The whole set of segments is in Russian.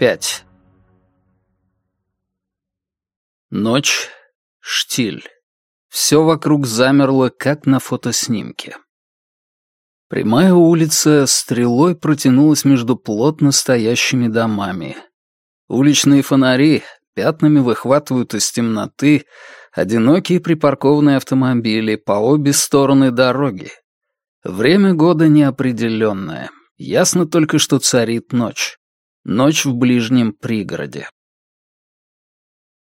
5. Ночь, штиль. Все вокруг замерло, как на фотоснимке. Прямая улица стрелой протянулась между плотно стоящими домами. Уличные фонари пятнами выхватывают из темноты одинокие припаркованные автомобили по обе стороны дороги. Время года неопределенное. Ясно только, что царит ночь. Ночь в ближнем пригороде.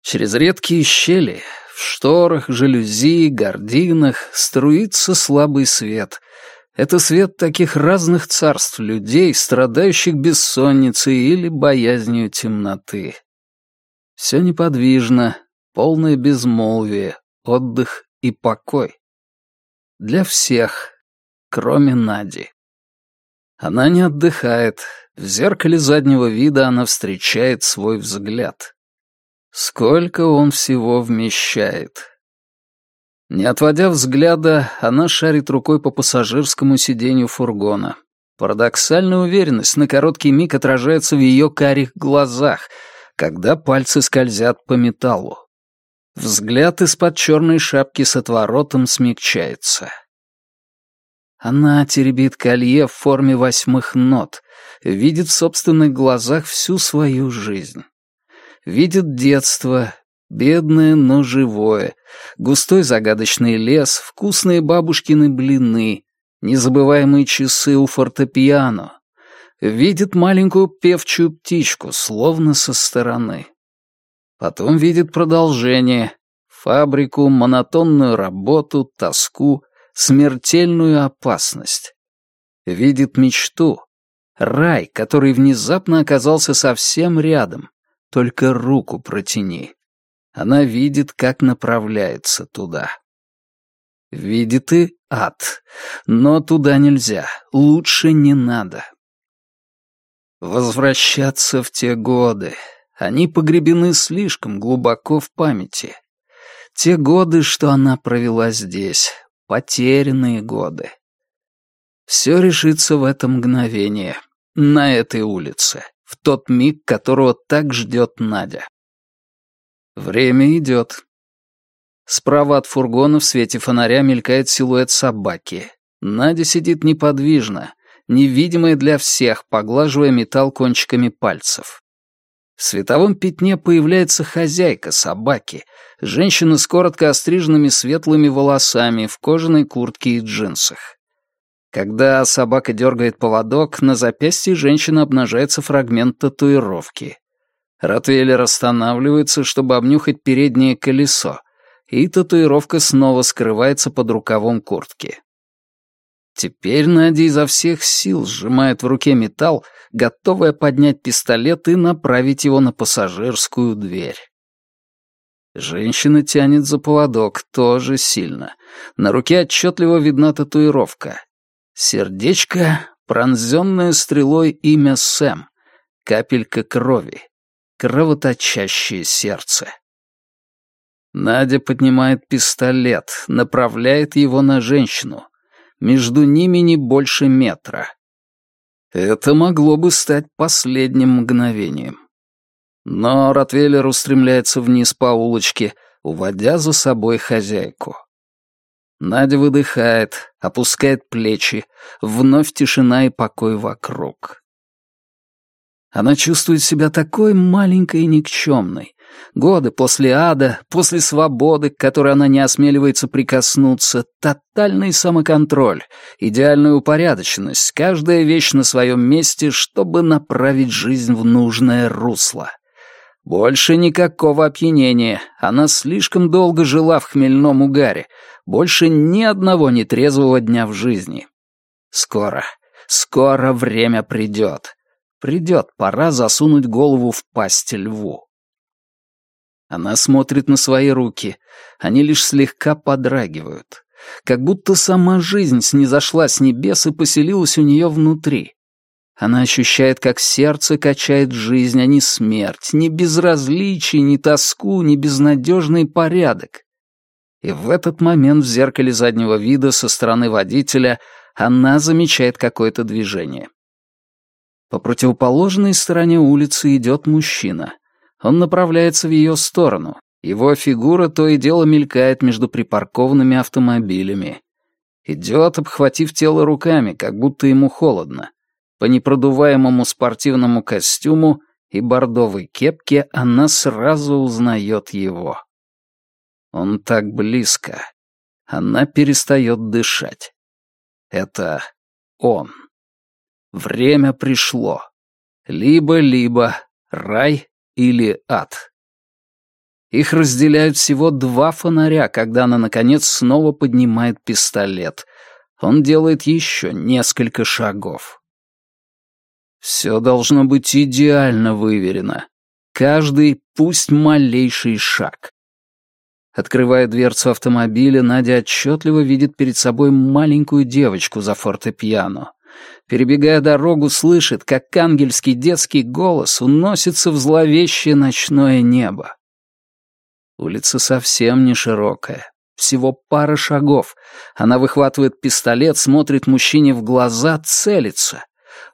Через редкие щели, в шторах, жалюзи, гардинах струится слабый свет. Это свет таких разных царств людей, страдающих бессонницей или боязнью темноты. Все неподвижно, полное безмолвие, отдых и покой. Для всех, кроме Нади. Она не отдыхает. В зеркале заднего вида она встречает свой взгляд. Сколько он всего вмещает. Не отводя взгляда, она шарит рукой по пассажирскому сиденью фургона. Парадоксальная уверенность на короткий миг отражается в ее карих глазах, когда пальцы скользят по металлу. Взгляд из-под черной шапки с отворотом смягчается. Она теребит колье в форме восьмых нот, видит в собственных глазах всю свою жизнь. Видит детство, бедное, но живое, густой загадочный лес, вкусные бабушкины блины, незабываемые часы у фортепиано. Видит маленькую певчую птичку, словно со стороны. Потом видит продолжение, фабрику, монотонную работу, тоску, смертельную опасность. Видит мечту, рай, который внезапно оказался совсем рядом, только руку протяни. Она видит, как направляется туда. Видит и ад, но туда нельзя, лучше не надо. Возвращаться в те годы. Они погребены слишком глубоко в памяти. Те годы, что она провела здесь, Потерянные годы. Все решится в это мгновение, на этой улице, в тот миг, которого так ждет Надя. Время идет. Справа от фургона в свете фонаря мелькает силуэт собаки. Надя сидит неподвижно, невидимая для всех, поглаживая металл кончиками пальцев. В световом пятне появляется хозяйка собаки, женщина с коротко остриженными светлыми волосами в кожаной куртке и джинсах. Когда собака дергает поводок, на запястье женщины обнажается фрагмент татуировки. Ротвейлер останавливается, чтобы обнюхать переднее колесо, и татуировка снова скрывается под рукавом куртки. Теперь Надя изо всех сил сжимает в руке металл, готовая поднять пистолет и направить его на пассажирскую дверь. Женщина тянет за поводок тоже сильно. На руке отчетливо видна татуировка. Сердечко, пронзенное стрелой имя Сэм. Капелька крови. Кровоточащее сердце. Надя поднимает пистолет, направляет его на женщину. Между ними не больше метра. Это могло бы стать последним мгновением. Но Ротвейлер устремляется вниз по улочке, уводя за собой хозяйку. Надя выдыхает, опускает плечи, вновь тишина и покой вокруг. Она чувствует себя такой маленькой и никчемной, Годы после ада, после свободы, к которой она не осмеливается прикоснуться, тотальный самоконтроль, идеальная упорядоченность, каждая вещь на своем месте, чтобы направить жизнь в нужное русло. Больше никакого опьянения, она слишком долго жила в хмельном угаре, больше ни одного нетрезвого дня в жизни. Скоро, скоро время придет. Придет пора засунуть голову в пасть льву. Она смотрит на свои руки. Они лишь слегка подрагивают. Как будто сама жизнь снизошла с небес и поселилась у нее внутри. Она ощущает, как сердце качает жизнь, а не смерть, не безразличие, не тоску, не безнадежный порядок. И в этот момент в зеркале заднего вида со стороны водителя она замечает какое-то движение. По противоположной стороне улицы идет мужчина. Он направляется в ее сторону. Его фигура то и дело мелькает между припаркованными автомобилями. Идет, обхватив тело руками, как будто ему холодно. По непродуваемому спортивному костюму и бордовой кепке она сразу узнает его. Он так близко. Она перестает дышать. Это он. Время пришло. Либо-либо рай или ад. Их разделяют всего два фонаря, когда она, наконец, снова поднимает пистолет. Он делает еще несколько шагов. Все должно быть идеально выверено. Каждый, пусть малейший шаг. Открывая дверцу автомобиля, Надя отчетливо видит перед собой маленькую девочку за фортепиано. Перебегая дорогу, слышит, как ангельский детский голос уносится в зловещее ночное небо. Улица совсем не широкая. Всего пара шагов. Она выхватывает пистолет, смотрит мужчине в глаза, целится.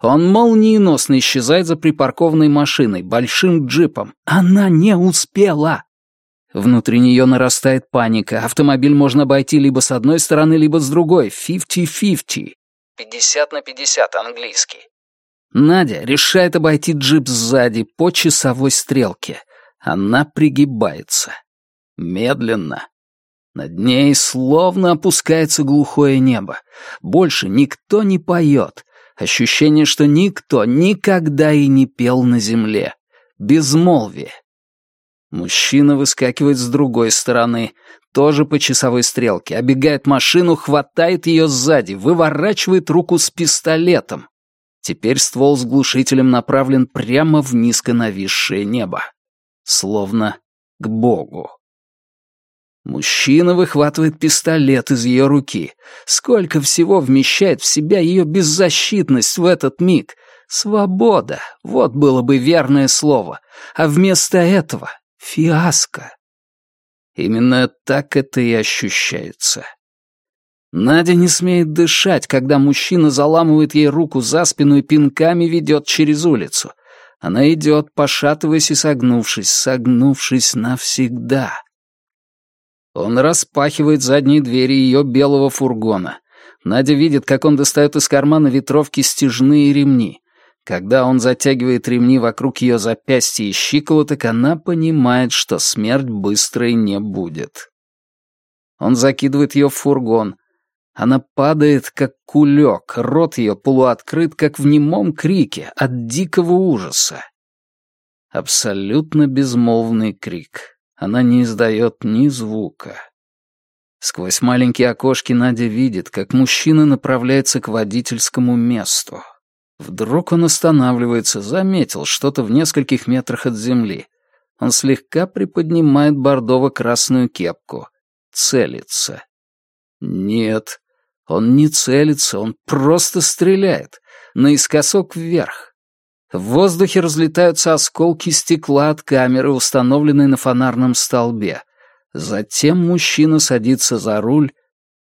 Он молниеносно исчезает за припаркованной машиной, большим джипом. Она не успела. Внутри нее нарастает паника. Автомобиль можно обойти либо с одной стороны, либо с другой. Фифти-фифти. 50 на 50 английский. Надя решает обойти джип сзади по часовой стрелке. Она пригибается. Медленно. Над ней словно опускается глухое небо. Больше никто не поет. Ощущение, что никто никогда и не пел на земле. Безмолвие. Мужчина выскакивает с другой стороны, тоже по часовой стрелке, обегает машину, хватает ее сзади, выворачивает руку с пистолетом. Теперь ствол с глушителем направлен прямо в низко нависшее небо. Словно к Богу. Мужчина выхватывает пистолет из ее руки. Сколько всего вмещает в себя ее беззащитность в этот миг. Свобода — вот было бы верное слово. А вместо этого — фиаско. Именно так это и ощущается. Надя не смеет дышать, когда мужчина заламывает ей руку за спину и пинками ведет через улицу. Она идет, пошатываясь и согнувшись, согнувшись навсегда. Он распахивает задние двери ее белого фургона. Надя видит, как он достает из кармана ветровки стяжные ремни. Когда он затягивает ремни вокруг ее запястья и щиколоток, она понимает, что смерть быстрой не будет. Он закидывает ее в фургон. Она падает, как кулек, рот ее полуоткрыт, как в немом крике от дикого ужаса. Абсолютно безмолвный крик. Она не издает ни звука. Сквозь маленькие окошки Надя видит, как мужчина направляется к водительскому месту. Вдруг он останавливается, заметил что-то в нескольких метрах от земли. Он слегка приподнимает бордово-красную кепку. Целится. Нет, он не целится, он просто стреляет. Наискосок вверх. В воздухе разлетаются осколки стекла от камеры, установленной на фонарном столбе. Затем мужчина садится за руль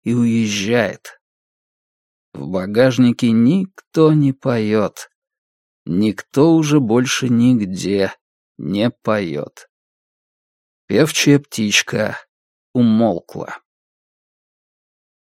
и уезжает. В багажнике никто не поет. Никто уже больше нигде не поет. Певчая птичка умолкла.